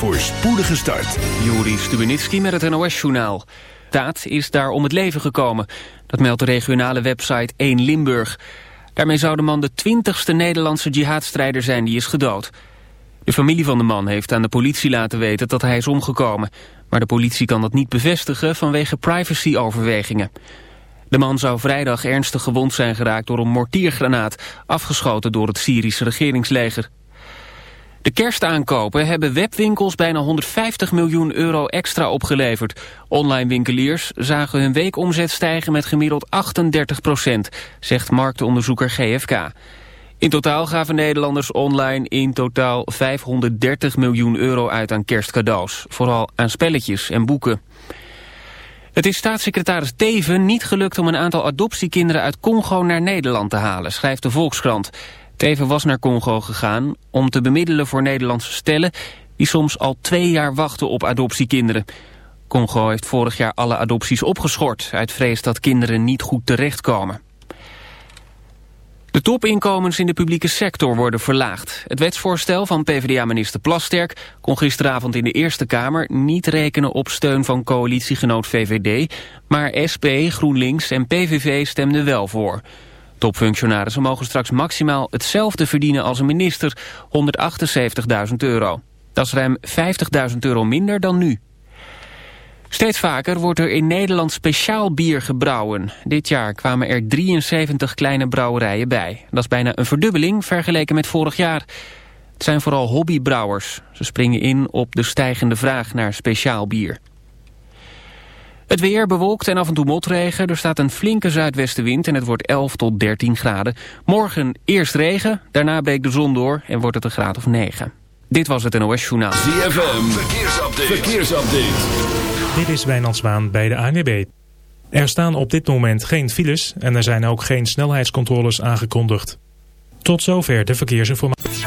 voor spoedige start. Juri Stubenitski met het NOS-journaal. Taat is daar om het leven gekomen. Dat meldt de regionale website 1 Limburg. Daarmee zou de man de twintigste Nederlandse jihadstrijder zijn die is gedood. De familie van de man heeft aan de politie laten weten dat hij is omgekomen. Maar de politie kan dat niet bevestigen vanwege privacyoverwegingen. De man zou vrijdag ernstig gewond zijn geraakt door een mortiergranaat... afgeschoten door het Syrische regeringsleger. De kerstaankopen hebben webwinkels bijna 150 miljoen euro extra opgeleverd. Online winkeliers zagen hun weekomzet stijgen met gemiddeld 38 procent, zegt marktonderzoeker GFK. In totaal gaven Nederlanders online in totaal 530 miljoen euro uit aan kerstcadeaus. Vooral aan spelletjes en boeken. Het is staatssecretaris Teven niet gelukt om een aantal adoptiekinderen uit Congo naar Nederland te halen, schrijft de Volkskrant. Teven was naar Congo gegaan om te bemiddelen voor Nederlandse stellen... die soms al twee jaar wachten op adoptiekinderen. Congo heeft vorig jaar alle adopties opgeschort... uit vrees dat kinderen niet goed terechtkomen. De topinkomens in de publieke sector worden verlaagd. Het wetsvoorstel van PvdA-minister Plasterk kon gisteravond in de Eerste Kamer niet rekenen op steun van coalitiegenoot VVD, maar SP, GroenLinks en PVV stemden wel voor. Topfunctionarissen mogen straks maximaal hetzelfde verdienen als een minister, 178.000 euro. Dat is ruim 50.000 euro minder dan nu. Steeds vaker wordt er in Nederland speciaal bier gebrouwen. Dit jaar kwamen er 73 kleine brouwerijen bij. Dat is bijna een verdubbeling vergeleken met vorig jaar. Het zijn vooral hobbybrouwers. Ze springen in op de stijgende vraag naar speciaal bier. Het weer bewolkt en af en toe motregen. Er staat een flinke zuidwestenwind en het wordt 11 tot 13 graden. Morgen eerst regen, daarna breekt de zon door en wordt het een graad of 9. Dit was het NOS Journaal. ZFM, verkeersupdate. verkeersupdate. Dit is Wijnand bij de ANWB. Er staan op dit moment geen files en er zijn ook geen snelheidscontroles aangekondigd. Tot zover de verkeersinformatie.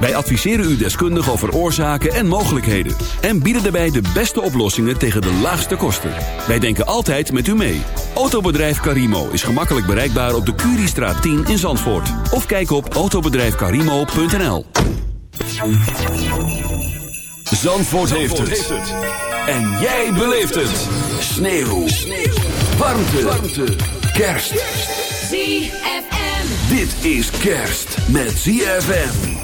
Wij adviseren u deskundig over oorzaken en mogelijkheden. En bieden daarbij de beste oplossingen tegen de laagste kosten. Wij denken altijd met u mee. Autobedrijf Carimo is gemakkelijk bereikbaar op de Curiestraat 10 in Zandvoort. Of kijk op autobedrijfcarimo.nl Zandvoort, heeft, het. En jij beleeft het. Sneeuw. Sneeuw. Warmte. Warmte. Kerst. ZFM. Dit is kerst met ZFM.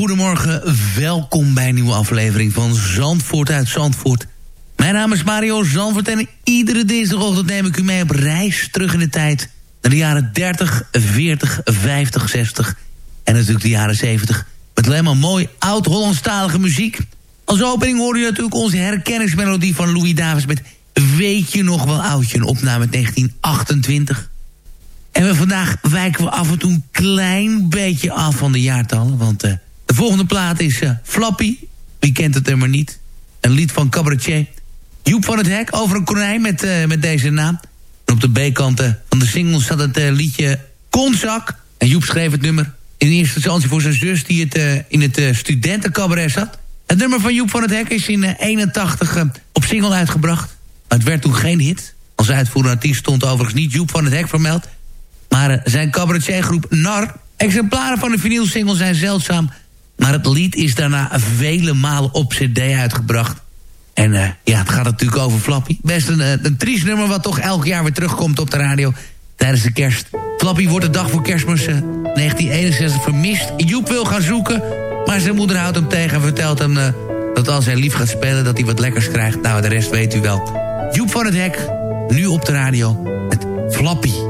Goedemorgen. Welkom bij een nieuwe aflevering van Zandvoort uit Zandvoort. Mijn naam is Mario Zandvoort en iedere dinsdagochtend neem ik u mee op reis terug in de tijd. Naar de jaren 30, 40, 50, 60 en natuurlijk de jaren 70. Met alleen maar mooi oud-Hollandstalige muziek. Als opening hoorde je natuurlijk onze herkenningsmelodie van Louis Davis met Weet je nog wel oudje, een opname uit 1928. En we vandaag wijken we af en toe een klein beetje af van de jaartallen. Want eh, de volgende plaat is eh, Flappy. Wie kent het er maar niet? Een lied van cabaretier. Joep van het Hek over een konijn met, eh, met deze naam. En op de B-kant eh, van de single staat het eh, liedje Konzak. En Joep schreef het nummer in eerste instantie voor zijn zus... die het, in het studentencabaret zat. Het nummer van Joep van het Hek is in 81 op single uitgebracht. Maar het werd toen geen hit. Als uitvoerende artiest stond overigens niet Joep van het Hek vermeld... Maar zijn cabaretiergroep NAR... Exemplaren van de vinylsingle zijn zeldzaam... maar het lied is daarna vele malen op cd uitgebracht. En eh, ja, het gaat natuurlijk over Flappy. Best een, eh, een triest nummer wat toch elk jaar weer terugkomt op de radio... tijdens de kerst. Flappy wordt de dag voor kerstmis eh, 1961 vermist. Joep wil gaan zoeken, maar zijn moeder houdt hem tegen... en vertelt hem eh, dat als hij lief gaat spelen... dat hij wat lekkers krijgt. Nou, de rest weet u wel. Joep van het Hek, nu op de radio met Flappy.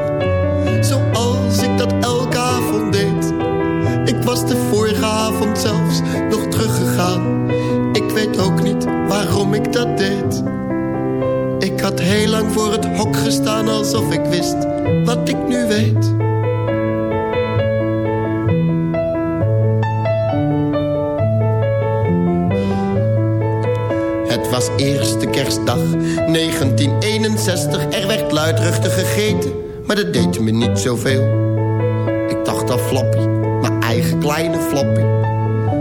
zelfs nog teruggegaan Ik weet ook niet waarom ik dat deed Ik had heel lang voor het hok gestaan Alsof ik wist wat ik nu weet Het was eerste kerstdag 1961. Er werd luidruchtig gegeten, maar dat deed me niet zoveel. Ik dacht aan Flappy, mijn eigen kleine Flappy.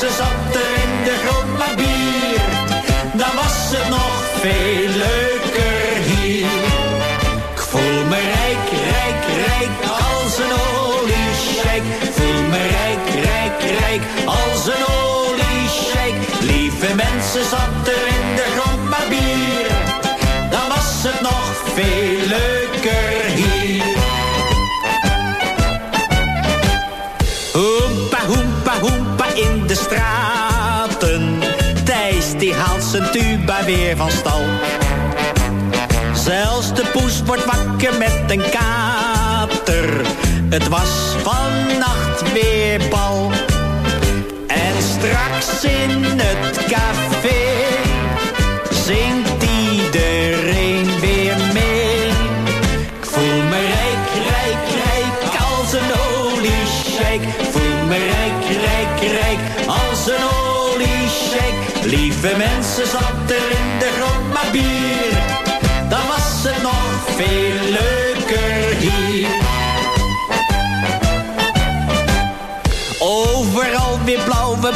Lieve mensen, straten. Thijs die haalt zijn tuba weer van stal. Zelfs de poes wordt wakker met een kater. Het was vannacht weer bal. En straks in het café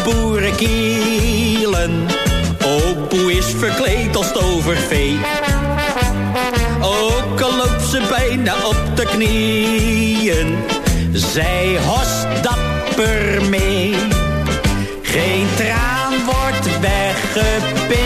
boerenkielen. Opoe is verkleed als tovervee. Ook al loopt ze bijna op de knieën. Zij host dapper mee. Geen traan wordt weggepinkt.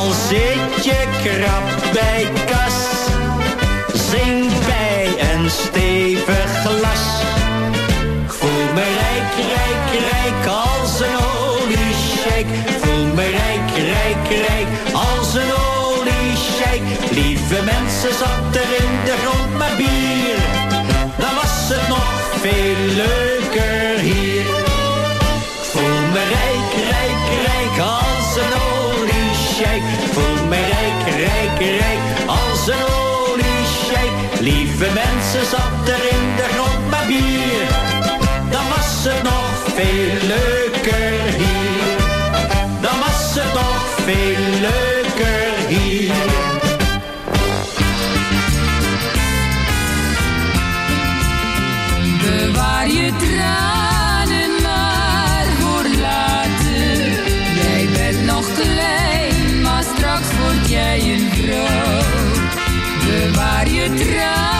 Al zit je krap bij kas. Zing bij een stevig glas. Ik voel me rijk, rijk, rijk als een oliesjeik. Voel me rijk, rijk, rijk als een oliesjeik. Lieve mensen, zat er in de grond maar bier. Dan was het nog veel leuker hier. Oliesjeik. Voel me rijk, rijk, rijk als een oliesjeik. Lieve mensen, zat er in de grond maar bier. Dan was het nog veel leuker hier. Dan was het nog veel leuker je tranen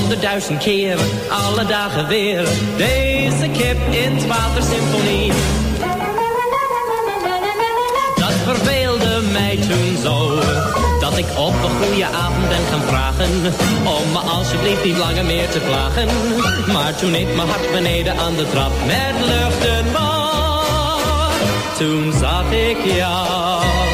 Honderdduizend keer, alle dagen weer. Deze kip in het watersymfonie. Dat verveelde mij toen zo. Dat ik op een goede avond ben gaan vragen Om me alsjeblieft niet langer meer te plagen Maar toen ik mijn hart beneden aan de trap met luchten was Toen zag ik jou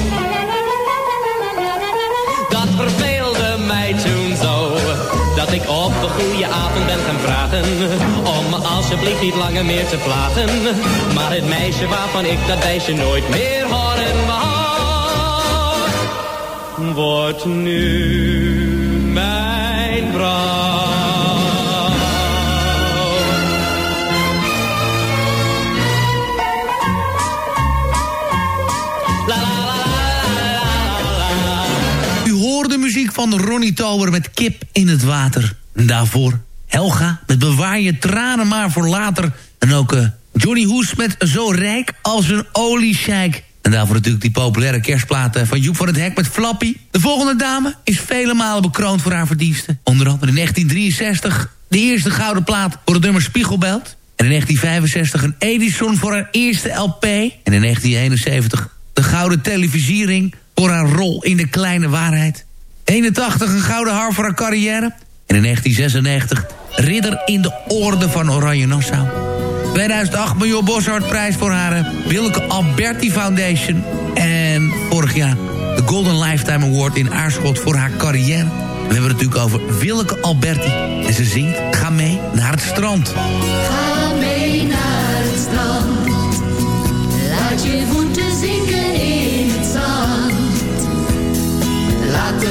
ik op een goede avond ben gaan vragen. Om me alsjeblieft niet langer meer te plagen. Maar het meisje waarvan ik dat meisje nooit meer horen wordt nu mijn van Ronnie Tober met Kip in het Water. En daarvoor Helga met Bewaar je tranen maar voor later. En ook eh, Johnny Hoes met Zo rijk als een oliescheik. En daarvoor natuurlijk die populaire kerstplaat eh, van Joep van het Hek met Flappy. De volgende dame is vele malen bekroond voor haar verdiensten. Onder andere in 1963 de eerste gouden plaat voor het nummer Spiegelbelt. En in 1965 een Edison voor haar eerste LP. En in 1971 de gouden televisiering voor haar rol in De Kleine Waarheid. 81 een gouden haar voor haar carrière. En in 1996 ridder in de orde van Oranje Nassau. 2008 miljoen Boshart-prijs voor haar eh, Wilke Alberti Foundation. En vorig jaar de Golden Lifetime Award in Aarschot voor haar carrière. We hebben het natuurlijk over Willeke Alberti. En ze zingt Ga mee naar het strand. Ga mee naar het strand. Laat je voeten zinken in het zand. Laat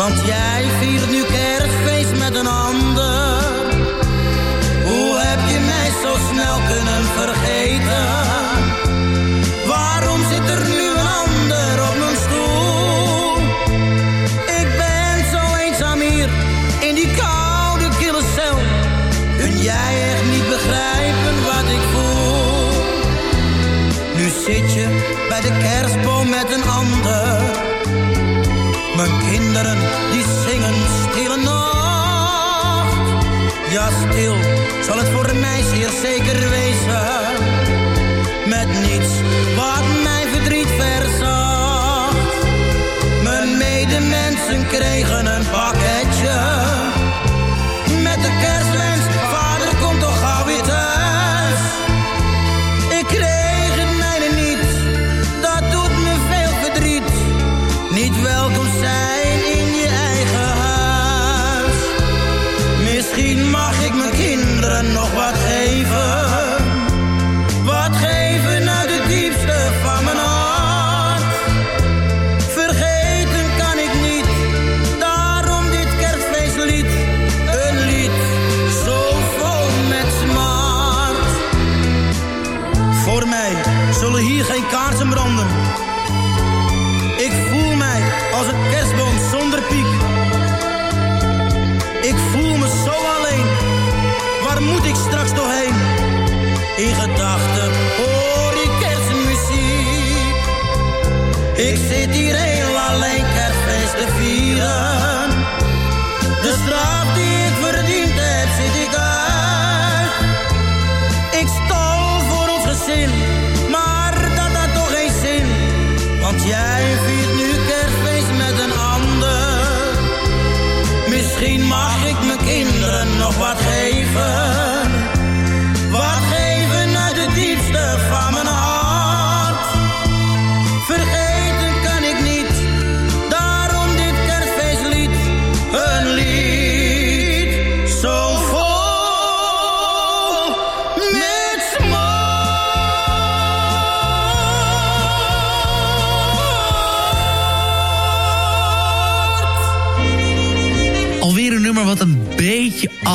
Want jij viert nu die zingen stille nacht. Ja, stil zal het voor mij zeer zeker wezen. Met niets wat mijn verdriet verzacht. Mijn medemensen kregen Heel alleen kerstfeest te vieren. De straf die ik verdiend heb, zit ik uit. Ik stal voor ons gezin, maar dat had toch geen zin. Want jij viert nu kerstfeest met een ander. Misschien mag ik mijn kinderen nog wat geven.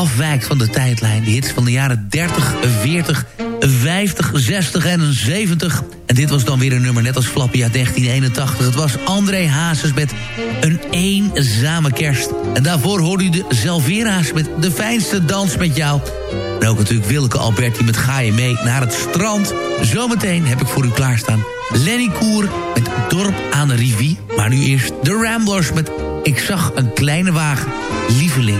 Afwijkt van de tijdlijn. De hits van de jaren 30, 40, 50, 60 en 70. En dit was dan weer een nummer net als Flappy uit 1981. Het was André Hazes met Een Eenzame Kerst. En daarvoor hoorde u de Zelvera's met De Fijnste Dans met Jou. En ook natuurlijk Wilke Alberti met Ga je mee naar het strand. Zometeen heb ik voor u klaarstaan Lenny Koer met Dorp aan de Rivier. Maar nu eerst de Ramblers met Ik zag een kleine wagen, lieveling.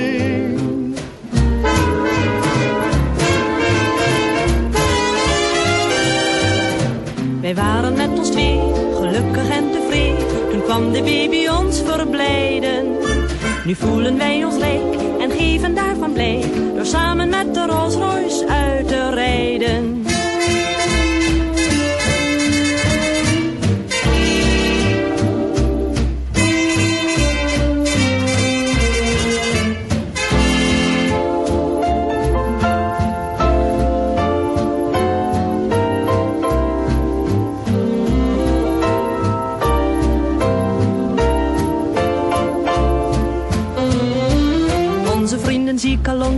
De baby ons verblijden. Nu voelen wij ons rijk en geven daarvan blijk. Door samen met de Rolls Royce uit te rijden.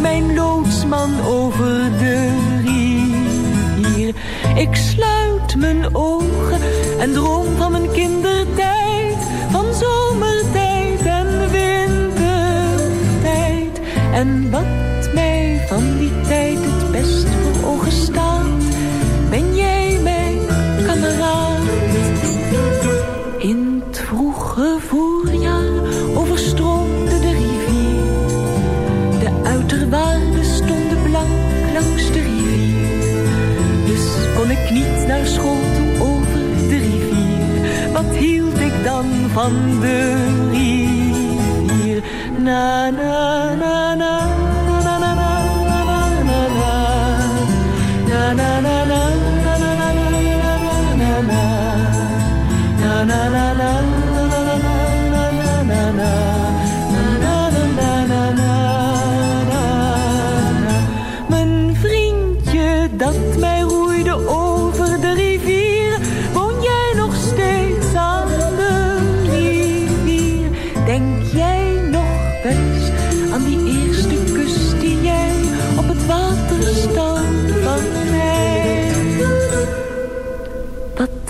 Mijn loodsman over de rivier. Ik sluit mijn ogen en droom van mijn kindertijd. Van zomertijd en wintertijd. En wat van de rivier? Na na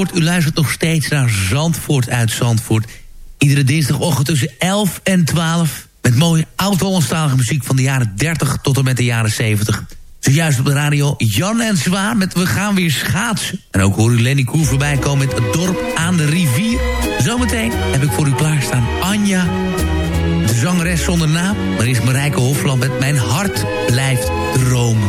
U luistert nog steeds naar Zandvoort uit Zandvoort. Iedere dinsdagochtend tussen 11 en 12. Met mooie oud-Hollandstalige muziek van de jaren 30 tot en met de jaren 70. Zojuist op de radio Jan en Zwaar met We gaan weer schaatsen. En ook hoor u Lenny Koer voorbij komen met Het dorp aan de rivier. Zometeen heb ik voor u klaarstaan Anja. De zangeres zonder naam. Maar is Marijke Hofland met Mijn hart blijft dromen.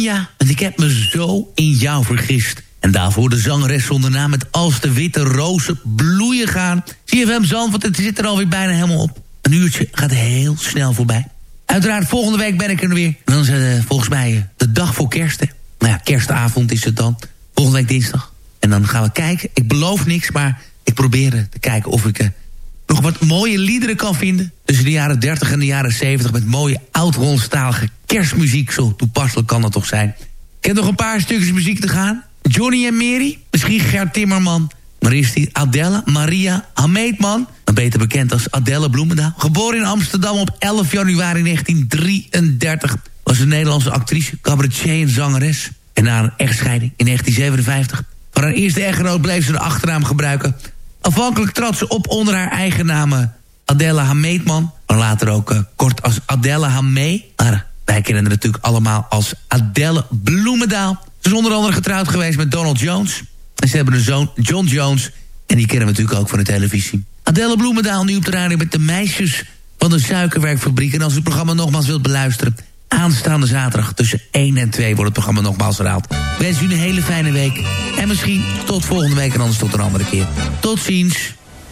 Anja. En ik heb me zo in jou vergist. En daarvoor de zangeres zonder naam met Als de witte rozen bloeien gaan. CFM Zandvoort, het zit er alweer bijna helemaal op. Een uurtje gaat heel snel voorbij. Uiteraard, volgende week ben ik er weer. En dan is eh, volgens mij eh, de dag voor kerst. Nou ja, kerstavond is het dan. Volgende week dinsdag. En dan gaan we kijken. Ik beloof niks, maar ik probeer eh, te kijken of ik... nog wat mooie liederen kan vinden. Tussen de jaren 30 en de jaren 70 met mooie oud-Hollandstalige kerstmuziek. Zo toepasselijk kan dat toch zijn. Ik heb nog een paar stukjes muziek te gaan. Johnny en Mary, misschien Gert Timmerman. Maar is die Adelle Maria Hameetman, beter bekend als Adelle Bloemendaal. Geboren in Amsterdam op 11 januari 1933. Was een Nederlandse actrice, cabaretier en zangeres. En na een echtscheiding in 1957... van haar eerste echtgenoot bleef ze de achternaam gebruiken... Afhankelijk trad ze op onder haar eigen naam eh, Adela Hameetman. Maar later ook eh, kort als Adela Hamee. Wij kennen haar natuurlijk allemaal als Adele Bloemendaal. Ze is onder andere getrouwd geweest met Donald Jones. En ze hebben een zoon, John Jones. En die kennen we natuurlijk ook van de televisie. Adele Bloemendaal nu op de radio met de meisjes van de suikerwerkfabriek. En als u het programma nogmaals wilt beluisteren... aanstaande zaterdag tussen 1 en 2 wordt het programma nogmaals herhaald. Ik wens u een hele fijne week. En misschien tot volgende week en anders tot een andere keer. Tot ziens.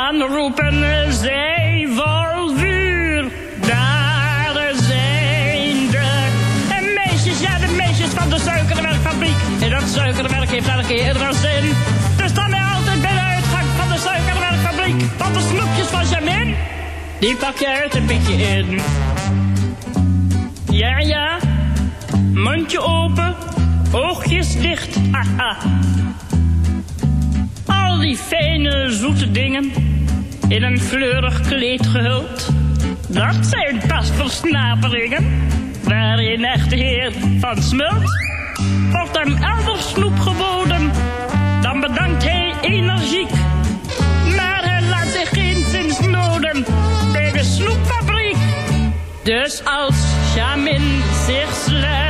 Dan roepen zij vol vuur. Daar zijn de en meisjes, ja de meisjes van de suikerwerkfabriek. En dat suikerwerk heeft elke keer zin. Dus dan ben altijd bij de uitgang van de suikerwerkfabriek. Want de snoepjes van Jamin, die pak je uit een beetje in. Ja, ja, mondje open, oogjes dicht, haha. Al die fijne, zoete dingen, in een fleurig kleed gehuld. Dat zijn pas versnaperingen, waarin echte heer van smult. Wordt hem elders snoep geboden, dan bedankt hij energiek. Maar hij laat zich geen zins noden bij de snoepfabriek. Dus als Jamin zich sluit...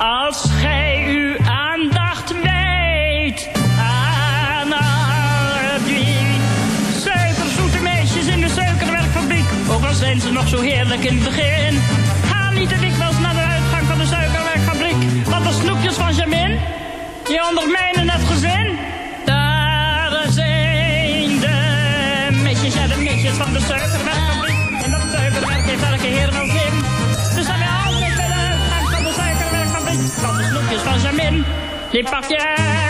als gij uw aandacht wijdt aan alle die suikerzoete meisjes in de suikerwerkfabriek. Ook al zijn ze nog zo heerlijk in het begin. Ga niet te dikwijls naar de uitgang van de suikerwerkfabriek. Want de snoepjes van Jamin, die ondermijnen het gezin. Daar zijn de meisjes en de meisjes van de suikerwerkfabriek. En dat suikerwerk heeft elke heer wel zin. Want de snoepjes van